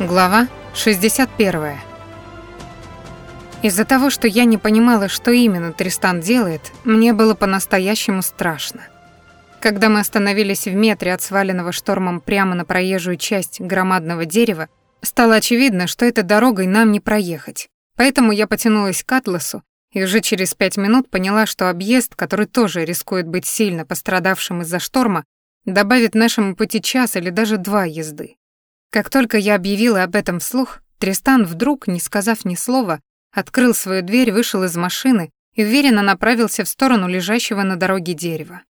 Глава 61. Из-за того, что я не понимала, что именно Тристан делает, мне было по-настоящему страшно. Когда мы остановились в метре от сваленного штормом прямо на проезжую часть громадного дерева, стало очевидно, что этой дорогой нам не проехать. Поэтому я потянулась к атласу и уже через пять минут поняла, что объезд, который тоже рискует быть сильно пострадавшим из-за шторма, добавит нашему пути час или даже два езды. Как только я объявила об этом вслух, Тристан вдруг, не сказав ни слова, открыл свою дверь, вышел из машины и уверенно направился в сторону лежащего на дороге дерева.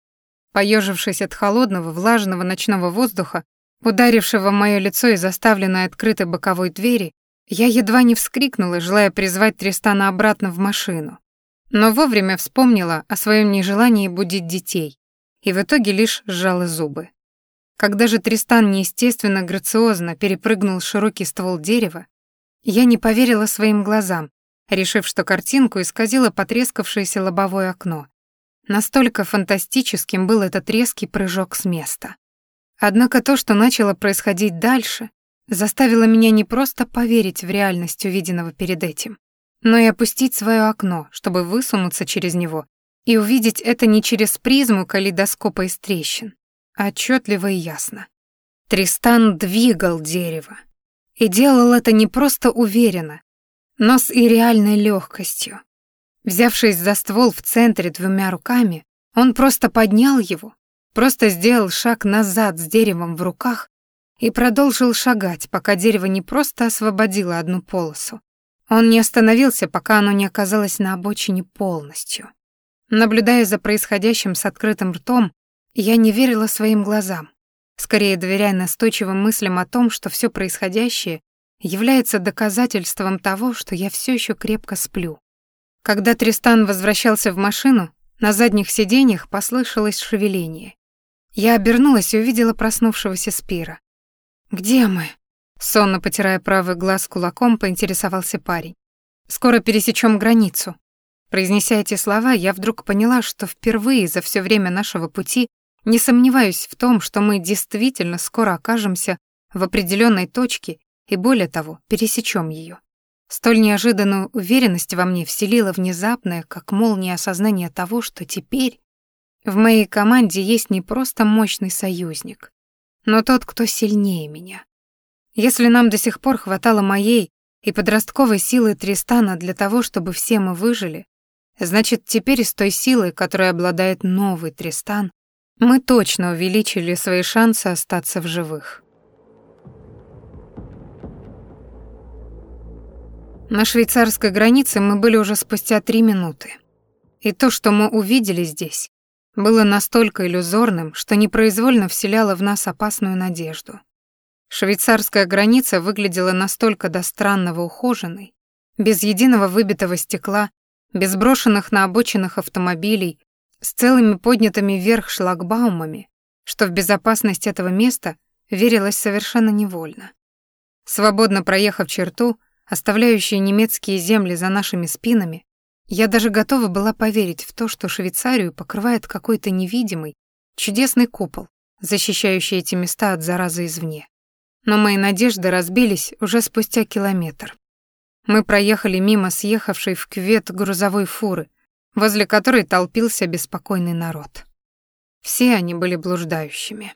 Поежившись от холодного, влажного ночного воздуха, ударившего в моё лицо и заставленной открытой боковой двери, я едва не вскрикнула, желая призвать Тристана обратно в машину. Но вовремя вспомнила о своем нежелании будить детей и в итоге лишь сжала зубы. Когда же Тристан неестественно грациозно перепрыгнул широкий ствол дерева, я не поверила своим глазам, решив, что картинку исказило потрескавшееся лобовое окно. Настолько фантастическим был этот резкий прыжок с места. Однако то, что начало происходить дальше, заставило меня не просто поверить в реальность увиденного перед этим, но и опустить свое окно, чтобы высунуться через него и увидеть это не через призму калейдоскопа из трещин, Отчетливо и ясно. Тристан двигал дерево. И делал это не просто уверенно, но с и реальной легкостью. Взявшись за ствол в центре двумя руками, он просто поднял его, просто сделал шаг назад с деревом в руках и продолжил шагать, пока дерево не просто освободило одну полосу. Он не остановился, пока оно не оказалось на обочине полностью. Наблюдая за происходящим с открытым ртом, я не верила своим глазам, скорее доверяя настойчивым мыслям о том, что все происходящее является доказательством того, что я все еще крепко сплю. Когда Тристан возвращался в машину, на задних сиденьях послышалось шевеление. Я обернулась и увидела проснувшегося Спира. «Где мы?» Сонно потирая правый глаз кулаком, поинтересовался парень. «Скоро пересечем границу». Произнеся эти слова, я вдруг поняла, что впервые за все время нашего пути не сомневаюсь в том, что мы действительно скоро окажемся в определенной точке и, более того, пересечем ее. Столь неожиданную уверенность во мне вселила внезапное, как молния осознание того, что теперь в моей команде есть не просто мощный союзник, но тот, кто сильнее меня. Если нам до сих пор хватало моей и подростковой силы Тристана для того, чтобы все мы выжили, значит, теперь с той силой, которой обладает новый Тристан, мы точно увеличили свои шансы остаться в живых. На швейцарской границе мы были уже спустя три минуты. И то, что мы увидели здесь, было настолько иллюзорным, что непроизвольно вселяло в нас опасную надежду. Швейцарская граница выглядела настолько до странного ухоженной, без единого выбитого стекла, без брошенных на обочинах автомобилей, с целыми поднятыми вверх шлагбаумами, что в безопасность этого места верилось совершенно невольно. Свободно проехав черту, оставляющую немецкие земли за нашими спинами, я даже готова была поверить в то, что Швейцарию покрывает какой-то невидимый, чудесный купол, защищающий эти места от заразы извне. Но мои надежды разбились уже спустя километр. Мы проехали мимо съехавшей в кювет грузовой фуры, возле которой толпился беспокойный народ. Все они были блуждающими.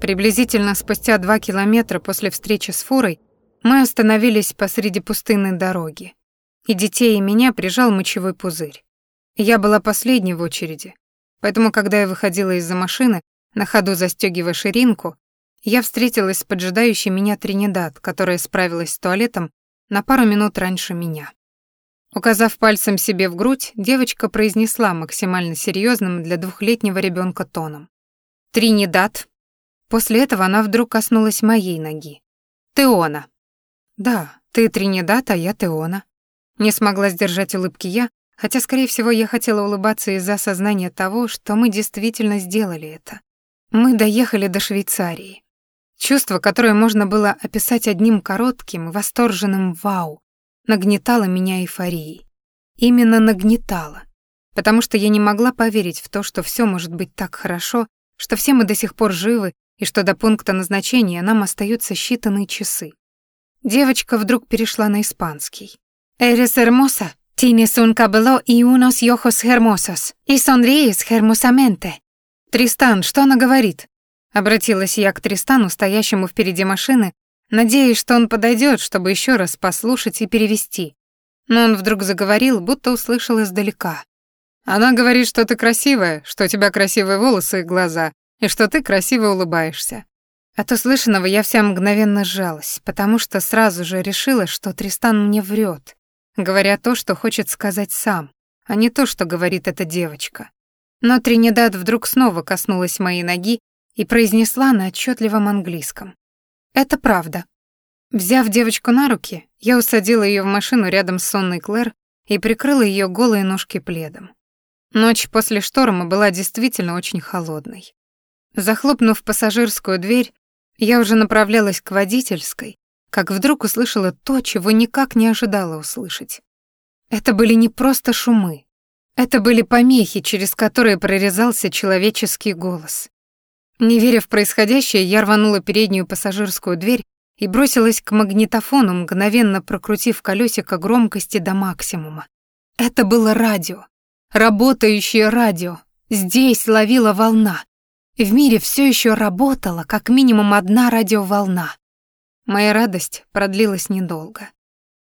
Приблизительно спустя два километра после встречи с фурой мы остановились посреди пустынной дороги, и детей и меня прижал мочевой пузырь. Я была последней в очереди, поэтому, когда я выходила из-за машины, на ходу застегивая ширинку, я встретилась с поджидающей меня Тринидад, которая справилась с туалетом на пару минут раньше меня. Указав пальцем себе в грудь, девочка произнесла максимально серьезным для двухлетнего ребенка тоном. «Тринидад». После этого она вдруг коснулась моей ноги. «Теона». «Да, ты Тринидад, а я Теона». Не смогла сдержать улыбки я, хотя, скорее всего, я хотела улыбаться из-за осознания того, что мы действительно сделали это. Мы доехали до Швейцарии. Чувство, которое можно было описать одним коротким, восторженным «вау», нагнетало меня эйфорией. Именно нагнетало, потому что я не могла поверить в то, что все может быть так хорошо, что все мы до сих пор живы и что до пункта назначения нам остаются считанные часы. Девочка вдруг перешла на испанский. «Eres hermosa, tienes un cabello y unos ojos hermosos, y sonríes hermosamente». «Тристан, что она говорит?» Обратилась я к Тристану, стоящему впереди машины, надеясь, что он подойдет, чтобы еще раз послушать и перевести. Но он вдруг заговорил, будто услышал издалека. «Она говорит, что ты красивая, что у тебя красивые волосы и глаза, и что ты красиво улыбаешься. От услышанного я вся мгновенно сжалась, потому что сразу же решила, что Тристан мне врет, говоря то, что хочет сказать сам, а не то, что говорит эта девочка. Но Тринидад вдруг снова коснулась моей ноги и произнесла на отчетливом английском. «Это правда». Взяв девочку на руки, я усадила ее в машину рядом с сонной Клэр и прикрыла ее голые ножки пледом. Ночь после шторма была действительно очень холодной. Захлопнув пассажирскую дверь, я уже направлялась к водительской, как вдруг услышала то, чего никак не ожидала услышать. Это были не просто шумы. Это были помехи, через которые прорезался человеческий голос. Не веря в происходящее, я рванула переднюю пассажирскую дверь и бросилась к магнитофону, мгновенно прокрутив колесико громкости до максимума. Это было радио. Работающее радио. Здесь ловила волна. В мире все еще работала как минимум одна радиоволна. Моя радость продлилась недолго,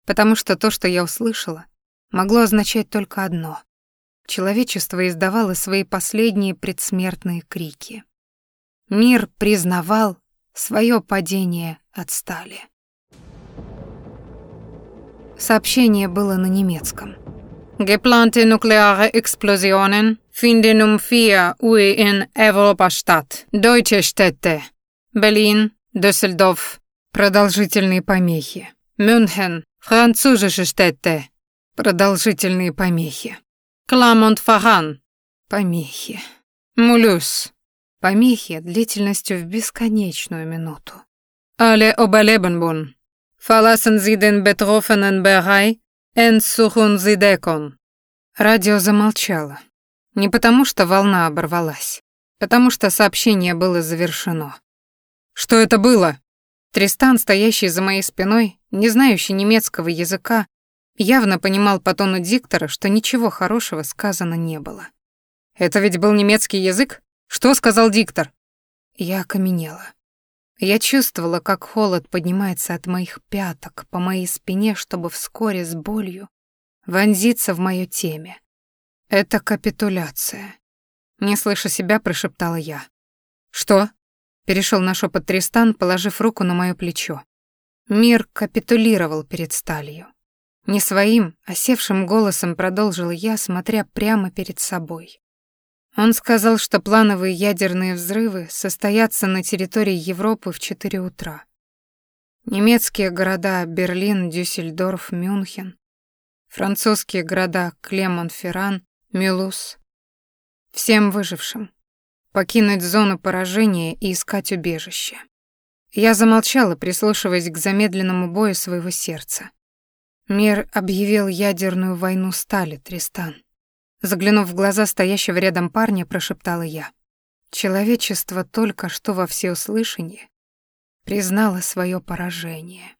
потому что то, что я услышала, могло означать только одно. Человечество издавало свои последние предсмертные крики. Мир признавал свое падение от стали. Сообщение было на немецком. Geplante nukleare Explosionen finden um vier Uhr in statt. Deutsche Städte. Berlin, Düsseldorf. Продолжительные помехи. Мюнхен. Französische Städte. Продолжительные помехи. Кламонт-Фаран. Помехи. Мулюс. Помехи длительностью в бесконечную минуту. Alle Oberlebenbun. Verlassen Sie den betroffenen Bereich Энсухунзидекон. Радио замолчало. Не потому, что волна оборвалась, потому что сообщение было завершено. «Что это было?» Тристан, стоящий за моей спиной, не знающий немецкого языка, явно понимал по тону диктора, что ничего хорошего сказано не было. «Это ведь был немецкий язык? Что сказал диктор?» Я окаменела. Я чувствовала, как холод поднимается от моих пяток по моей спине, чтобы вскоре с болью вонзиться в моё теме. Это капитуляция. Не слыша себя, прошептала я. Что? Перешел на шепот Тристан, положив руку на моё плечо. Мир капитулировал перед сталью. Не своим, а севшим голосом продолжила я, смотря прямо перед собой. Он сказал, что плановые ядерные взрывы состоятся на территории Европы в 4 утра. Немецкие города Берлин, Дюссельдорф, Мюнхен, французские города Клемон-Ферран, Мюлуз. Всем выжившим покинуть зону поражения и искать убежище. Я замолчала, прислушиваясь к замедленному бою своего сердца. Мир объявил ядерную войну стали, Тристан. Заглянув в глаза стоящего рядом парня, прошептала я. Человечество только что во всеуслышание признало свое поражение.